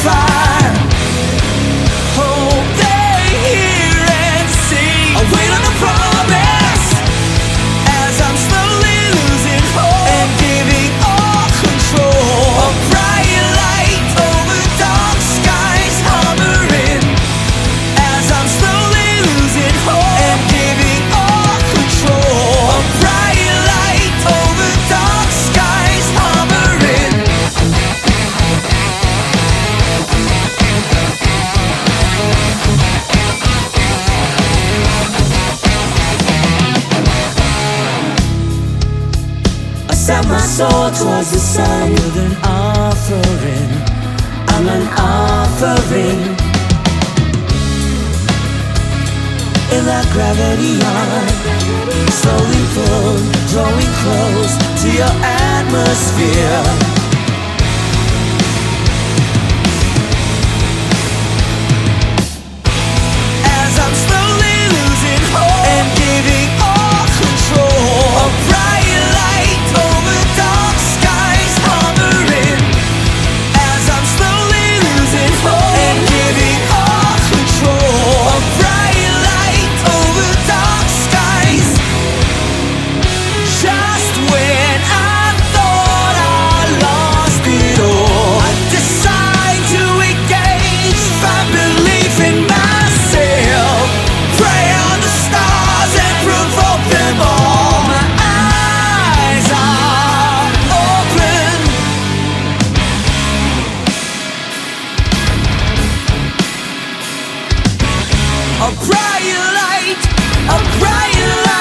fire. out my soul towards the sun with an offering. I'm an offering. In that gravity arm, slowly pulled, drawing close to your atmosphere. a bright light, a bright light.